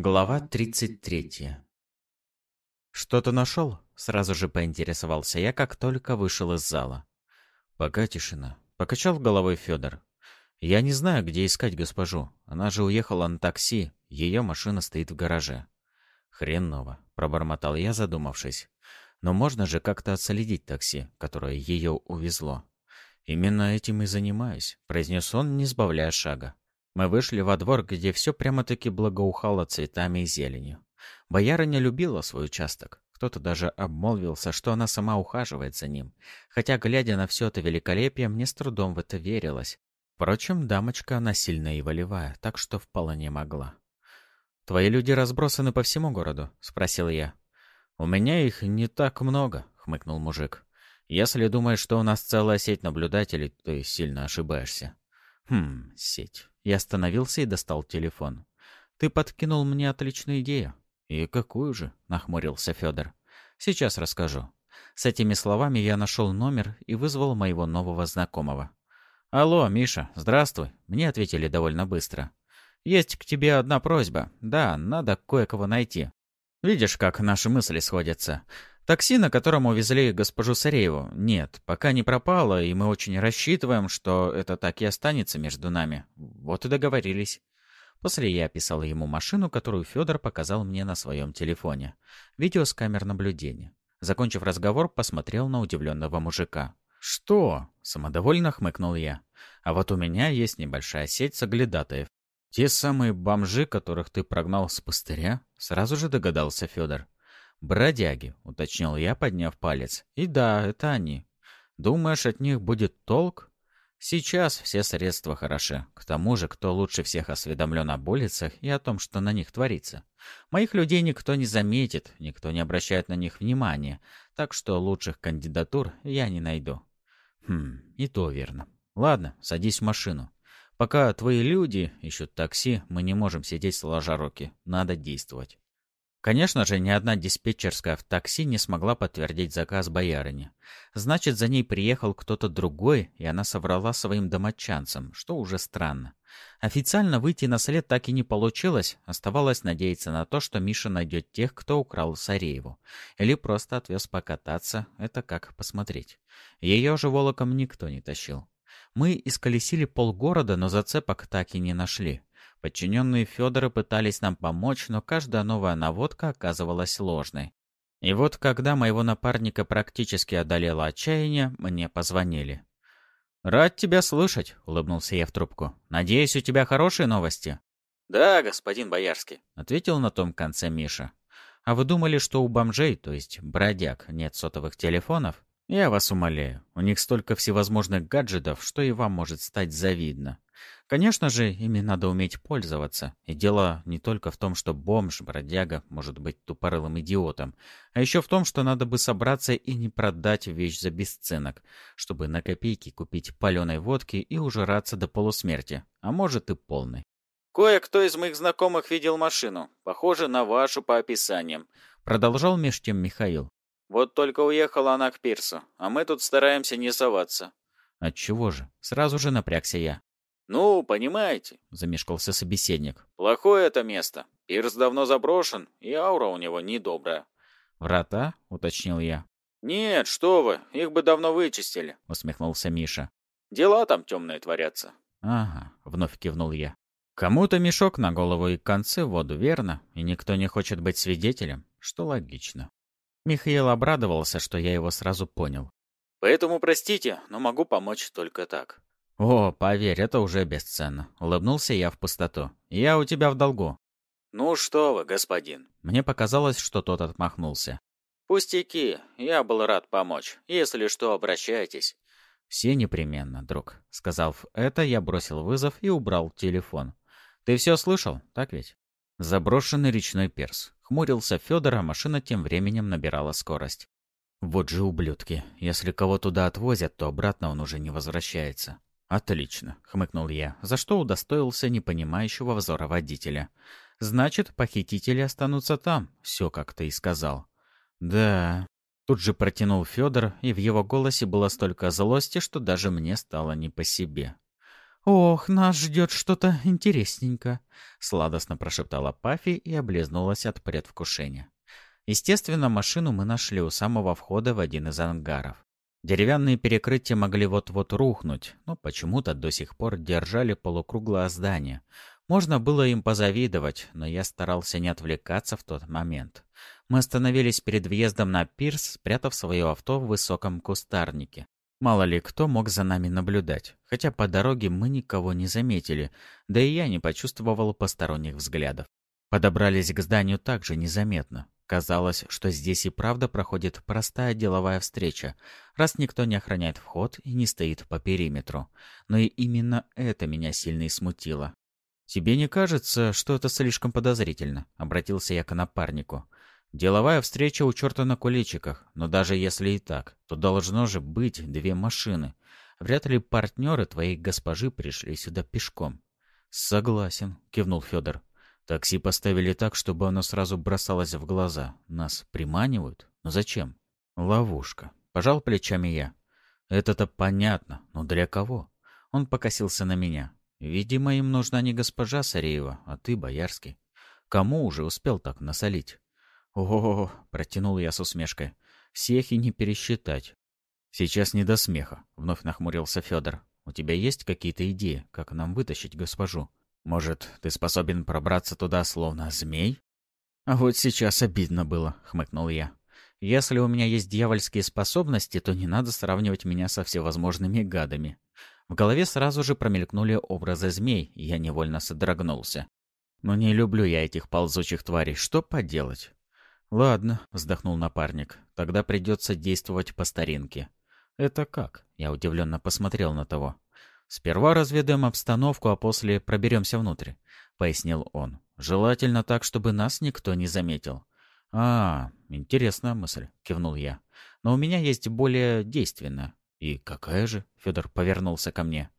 Глава 33 «Что-то нашел?» — сразу же поинтересовался я, как только вышел из зала. «Пока тишина», — покачал головой Федор. «Я не знаю, где искать госпожу. Она же уехала на такси, ее машина стоит в гараже». «Хреново», — пробормотал я, задумавшись. «Но можно же как-то отследить такси, которое ее увезло». «Именно этим и занимаюсь», — произнес он, не сбавляя шага. Мы вышли во двор, где все прямо-таки благоухало цветами и зеленью. Боярыня любила свой участок. Кто-то даже обмолвился, что она сама ухаживает за ним. Хотя, глядя на все это великолепие, мне с трудом в это верилось. Впрочем, дамочка она сильная и волевая, так что вполне могла. «Твои люди разбросаны по всему городу?» — спросил я. «У меня их не так много», — хмыкнул мужик. «Если думаешь, что у нас целая сеть наблюдателей, то сильно ошибаешься». «Хм, сеть. Я остановился и достал телефон. «Ты подкинул мне отличную идею». «И какую же?» — нахмурился Федор. «Сейчас расскажу». С этими словами я нашел номер и вызвал моего нового знакомого. «Алло, Миша, здравствуй». Мне ответили довольно быстро. «Есть к тебе одна просьба. Да, надо кое-кого найти. Видишь, как наши мысли сходятся. Такси, на котором увезли госпожу Сарееву, нет, пока не пропало, и мы очень рассчитываем, что это так и останется между нами. Вот и договорились. После я описал ему машину, которую Федор показал мне на своем телефоне. Видео с камер наблюдения. Закончив разговор, посмотрел на удивленного мужика. «Что?» — самодовольно хмыкнул я. «А вот у меня есть небольшая сеть соглядатаев. Те самые бомжи, которых ты прогнал с пустыря?» — сразу же догадался Федор. «Бродяги», — уточнил я, подняв палец. «И да, это они. Думаешь, от них будет толк?» Сейчас все средства хороши. К тому же, кто лучше всех осведомлен об улицах и о том, что на них творится. Моих людей никто не заметит, никто не обращает на них внимания, так что лучших кандидатур я не найду. Хм, и то верно. Ладно, садись в машину. Пока твои люди ищут такси, мы не можем сидеть сложа руки. Надо действовать. Конечно же, ни одна диспетчерская в такси не смогла подтвердить заказ боярыни. Значит, за ней приехал кто-то другой, и она соврала своим домочадцам, что уже странно. Официально выйти на след так и не получилось, оставалось надеяться на то, что Миша найдет тех, кто украл Сарееву. Или просто отвез покататься, это как посмотреть. Ее же волоком никто не тащил. Мы исколесили полгорода, но зацепок так и не нашли. Подчиненные Федора пытались нам помочь, но каждая новая наводка оказывалась ложной. И вот когда моего напарника практически одолело отчаяние, мне позвонили. «Рад тебя слышать», — улыбнулся я в трубку. «Надеюсь, у тебя хорошие новости?» «Да, господин Боярский», — ответил на том конце Миша. «А вы думали, что у бомжей, то есть бродяг, нет сотовых телефонов? Я вас умоляю, у них столько всевозможных гаджетов, что и вам может стать завидно. Конечно же, ими надо уметь пользоваться. И дело не только в том, что бомж, бродяга, может быть тупорылым идиотом, а еще в том, что надо бы собраться и не продать вещь за бесценок, чтобы на копейки купить паленой водки и ужираться до полусмерти, а может и полной. «Кое-кто из моих знакомых видел машину, похоже на вашу по описаниям», продолжал меж тем Михаил. «Вот только уехала она к пирсу, а мы тут стараемся не соваться». «Отчего же?» Сразу же напрягся я. «Ну, понимаете», — замешкался собеседник. «Плохое это место. Пирс давно заброшен, и аура у него недобрая». «Врата?» — уточнил я. «Нет, что вы, их бы давно вычистили», — усмехнулся Миша. «Дела там темные творятся». «Ага», — вновь кивнул я. «Кому-то мешок на голову и концы в воду, верно? И никто не хочет быть свидетелем, что логично». Михаил обрадовался, что я его сразу понял. «Поэтому простите, но могу помочь только так». «О, поверь, это уже бесценно», — улыбнулся я в пустоту. «Я у тебя в долгу». «Ну что вы, господин». Мне показалось, что тот отмахнулся. «Пустяки, я был рад помочь. Если что, обращайтесь». «Все непременно, друг». Сказав это, я бросил вызов и убрал телефон. «Ты все слышал, так ведь?» Заброшенный речной перс. Хмурился Федор, а машина тем временем набирала скорость. «Вот же ублюдки. Если кого туда отвозят, то обратно он уже не возвращается». «Отлично», — хмыкнул я, за что удостоился непонимающего взора водителя. «Значит, похитители останутся там, все как ты и сказал». «Да...» Тут же протянул Федор, и в его голосе было столько злости, что даже мне стало не по себе. «Ох, нас ждет что-то интересненько», — сладостно прошептала Пафи и облизнулась от предвкушения. Естественно, машину мы нашли у самого входа в один из ангаров. Деревянные перекрытия могли вот-вот рухнуть, но почему-то до сих пор держали полукруглое здание. Можно было им позавидовать, но я старался не отвлекаться в тот момент. Мы остановились перед въездом на пирс, спрятав свое авто в высоком кустарнике. Мало ли кто мог за нами наблюдать, хотя по дороге мы никого не заметили, да и я не почувствовал посторонних взглядов. Подобрались к зданию также незаметно. Казалось, что здесь и правда проходит простая деловая встреча, раз никто не охраняет вход и не стоит по периметру. Но и именно это меня сильно и смутило. «Тебе не кажется, что это слишком подозрительно?» — обратился я к напарнику. Деловая встреча у черта на куличиках, но даже если и так, то должно же быть две машины. Вряд ли партнеры твоей госпожи пришли сюда пешком. Согласен, кивнул Федор. Такси поставили так, чтобы оно сразу бросалось в глаза. Нас приманивают? Но зачем? Ловушка. Пожал плечами я. Это-то понятно, но для кого? Он покосился на меня. Видимо, им нужна не госпожа Сареева, а ты, Боярский. Кому уже успел так насолить? «О, — протянул я с усмешкой, — всех и не пересчитать». «Сейчас не до смеха», — вновь нахмурился Федор. «У тебя есть какие-то идеи, как нам вытащить госпожу? Может, ты способен пробраться туда, словно змей?» «А вот сейчас обидно было», — хмыкнул я. «Если у меня есть дьявольские способности, то не надо сравнивать меня со всевозможными гадами». В голове сразу же промелькнули образы змей, и я невольно содрогнулся. Но не люблю я этих ползучих тварей, что поделать? «Ладно», — вздохнул напарник, — «тогда придется действовать по старинке». «Это как?» — я удивленно посмотрел на того. «Сперва разведаем обстановку, а после проберемся внутрь», — пояснил он. «Желательно так, чтобы нас никто не заметил». «А, интересная мысль», — кивнул я. «Но у меня есть более действенная». «И какая же?» — Федор повернулся ко мне.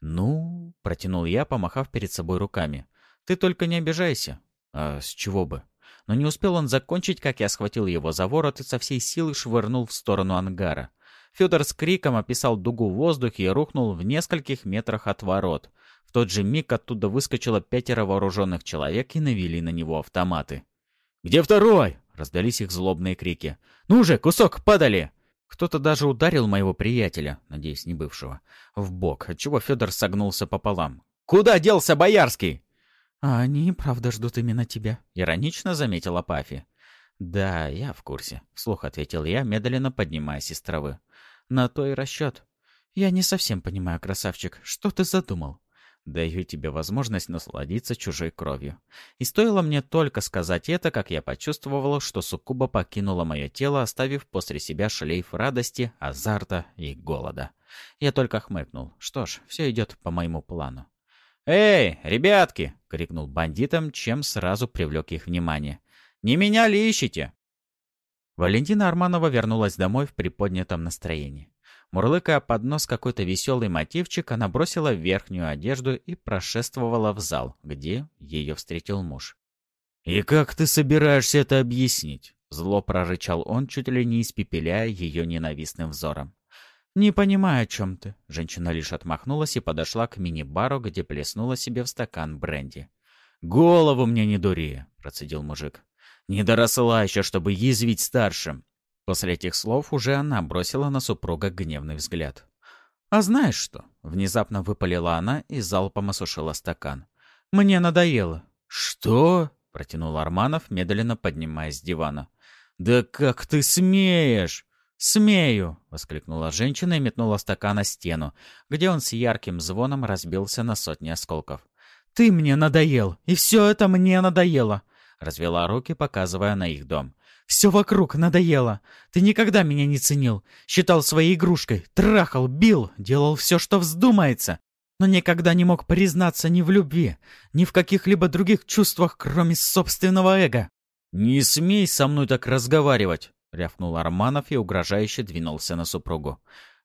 «Ну...» — протянул я, помахав перед собой руками. «Ты только не обижайся». «А с чего бы?» Но не успел он закончить, как я схватил его за ворот и со всей силы швырнул в сторону ангара. Федор с криком описал дугу в воздухе и рухнул в нескольких метрах от ворот. В тот же миг оттуда выскочило пятеро вооруженных человек и навели на него автоматы. «Где второй?» — раздались их злобные крики. «Ну же, кусок подали!» Кто-то даже ударил моего приятеля, надеюсь, не бывшего, в бок, отчего Федор согнулся пополам. «Куда делся Боярский?» «А они, правда, ждут именно тебя», — иронично заметила Пафи. «Да, я в курсе», — вслух ответил я, медленно поднимаясь из травы. «На то и расчет. Я не совсем понимаю, красавчик, что ты задумал?» Даю тебе возможность насладиться чужой кровью. И стоило мне только сказать это, как я почувствовал, что суккуба покинула мое тело, оставив после себя шлейф радости, азарта и голода. Я только хмыкнул. Что ж, все идет по моему плану. «Эй, ребятки!» — крикнул бандитам, чем сразу привлек их внимание. «Не меня ли ищете?» Валентина Арманова вернулась домой в приподнятом настроении. Мурлыкая под нос какой-то веселый мотивчик, она бросила верхнюю одежду и прошествовала в зал, где ее встретил муж. «И как ты собираешься это объяснить?» Зло прорычал он, чуть ли не испепеляя ее ненавистным взором. «Не понимаю, о чем ты». Женщина лишь отмахнулась и подошла к мини-бару, где плеснула себе в стакан бренди. «Голову мне не дури», — процедил мужик. «Не доросла еще, чтобы язвить старшим». После этих слов уже она бросила на супруга гневный взгляд. «А знаешь что?» — внезапно выпалила она и залпом осушила стакан. «Мне надоело». «Что?» — протянул Арманов, медленно поднимаясь с дивана. «Да как ты смеешь!» «Смею!» — воскликнула женщина и метнула стакан на стену, где он с ярким звоном разбился на сотни осколков. «Ты мне надоел! И все это мне надоело!» — развела руки, показывая на их дом. «Все вокруг надоело! Ты никогда меня не ценил, считал своей игрушкой, трахал, бил, делал все, что вздумается, но никогда не мог признаться ни в любви, ни в каких-либо других чувствах, кроме собственного эго». «Не смей со мной так разговаривать!» — рявкнул Арманов и угрожающе двинулся на супругу.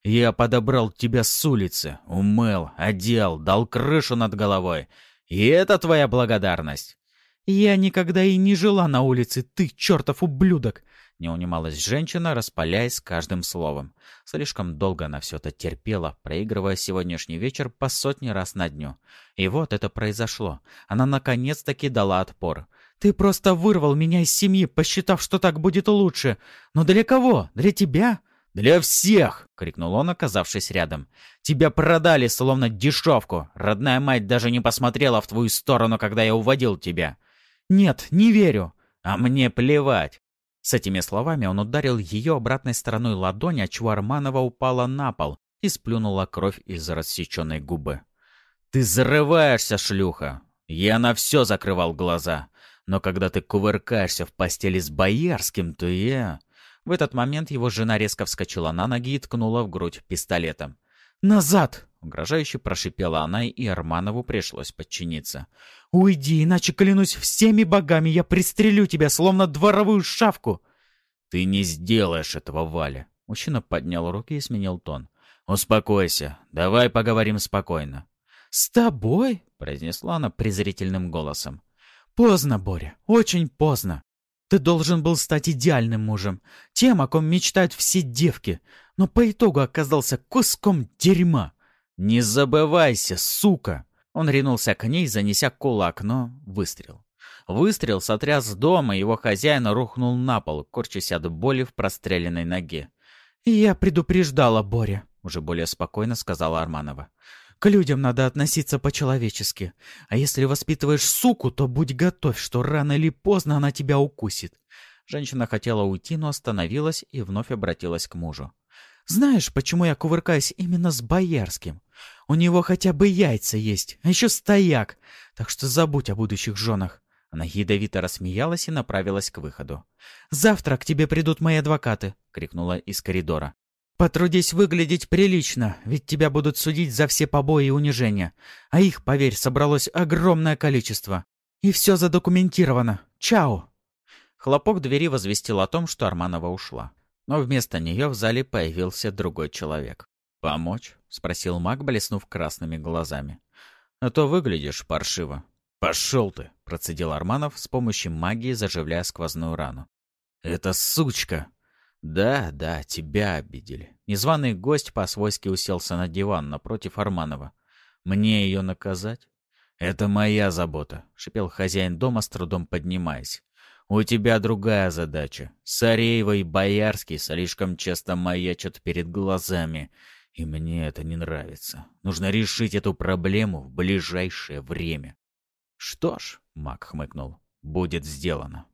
«Я подобрал тебя с улицы, умыл, одел, дал крышу над головой. И это твоя благодарность?» «Я никогда и не жила на улице, ты чертов ублюдок!» Не унималась женщина, распаляясь каждым словом. Слишком долго она все это терпела, проигрывая сегодняшний вечер по сотни раз на дню. И вот это произошло. Она наконец-таки дала отпор. «Ты просто вырвал меня из семьи, посчитав, что так будет лучше. Но для кого? Для тебя?» «Для всех!» — крикнул он, оказавшись рядом. «Тебя продали, словно дешевку. Родная мать даже не посмотрела в твою сторону, когда я уводил тебя». «Нет, не верю». «А мне плевать. С этими словами он ударил ее обратной стороной ладони, отчего Арманова упала на пол и сплюнула кровь из рассеченной губы. «Ты зарываешься, шлюха!» Я на все закрывал глаза. Но когда ты кувыркаешься в постели с Боярским, то я... В этот момент его жена резко вскочила на ноги и ткнула в грудь пистолетом. «Назад!» — угрожающе прошипела она, и Арманову пришлось подчиниться. «Уйди, иначе, клянусь всеми богами, я пристрелю тебя, словно дворовую шавку!» «Ты не сделаешь этого, Валя!» Мужчина поднял руки и сменил тон. «Успокойся. Давай поговорим спокойно». «С тобой?» — произнесла она презрительным голосом. «Поздно, Боря, очень поздно. Ты должен был стать идеальным мужем, тем, о ком мечтают все девки, но по итогу оказался куском дерьма. Не забывайся, сука!» Он ринулся к ней, занеся кулак, но выстрел. Выстрел сотряс дом, и его хозяин рухнул на пол, корчась от боли в простреленной ноге. «Я предупреждала Боря», — уже более спокойно сказала Арманова. «К людям надо относиться по-человечески. А если воспитываешь суку, то будь готов, что рано или поздно она тебя укусит». Женщина хотела уйти, но остановилась и вновь обратилась к мужу. «Знаешь, почему я кувыркаюсь именно с Боярским? У него хотя бы яйца есть, а еще стояк. Так что забудь о будущих женах. Она ядовито рассмеялась и направилась к выходу. «Завтра к тебе придут мои адвокаты!» — крикнула из коридора. «Потрудись выглядеть прилично, ведь тебя будут судить за все побои и унижения. А их, поверь, собралось огромное количество. И все задокументировано. Чао!» Хлопок двери возвестил о том, что Арманова ушла. Но вместо нее в зале появился другой человек. «Помочь?» — спросил маг, блеснув красными глазами. «А то выглядишь паршиво». «Пошел ты!» — процедил Арманов с помощью магии, заживляя сквозную рану. «Это сучка!» «Да, да, тебя обидели». Незваный гость по-свойски уселся на диван напротив Арманова. «Мне ее наказать?» «Это моя забота», — шипел хозяин дома, с трудом поднимаясь. «У тебя другая задача. Сареева и Боярский слишком часто маячат перед глазами, и мне это не нравится. Нужно решить эту проблему в ближайшее время. Что ж, Мак хмыкнул, будет сделано.